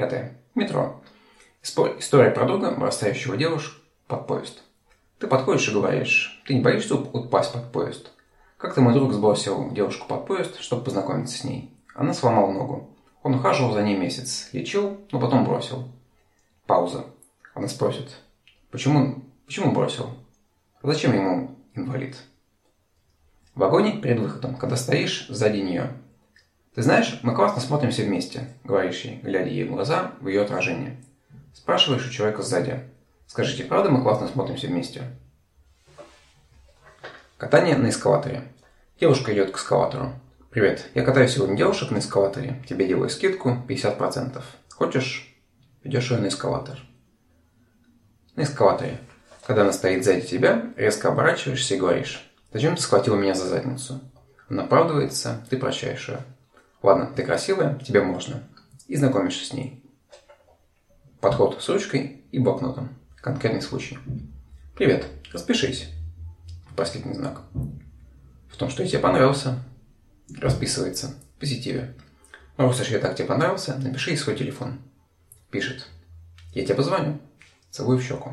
Пятое. Метро. История про друга, бросающего девушку под поезд. Ты подходишь и говоришь, ты не боишься упасть под поезд? Как-то мой друг сбросил девушку под поезд, чтобы познакомиться с ней. Она сломала ногу. Он ухаживал за ней месяц, лечил, но потом бросил. Пауза. Она спросит, почему, почему бросил? Зачем ему инвалид? В вагоне перед выходом, когда стоишь сзади нее. Ты знаешь, мы классно смотримся вместе, говоришь ей, глядя ей в глаза, в ее отражение. Спрашиваешь у человека сзади. Скажите, правда мы классно смотримся вместе? Катание на эскалаторе. Девушка идет к эскалатору. Привет, я катаю сегодня девушек на эскалаторе. Тебе делаю скидку 50%. Хочешь? Идешь ее на эскалатор. На эскалаторе. Когда она стоит сзади тебя, резко оборачиваешься и говоришь. Зачем ты схватила меня за задницу? Она оправдывается, ты прощаешь ее. Ладно, ты красивая, тебе можно. И знакомишься с ней. Подход с ручкой и блокнотом. Конкретный случай. Привет, распишись. Последний знак. В том, что я тебе понравился. Расписывается. В позитиве. Ну, раз уж я так тебе понравился, напиши свой телефон. Пишет. Я тебе позвоню. Целую в щеку.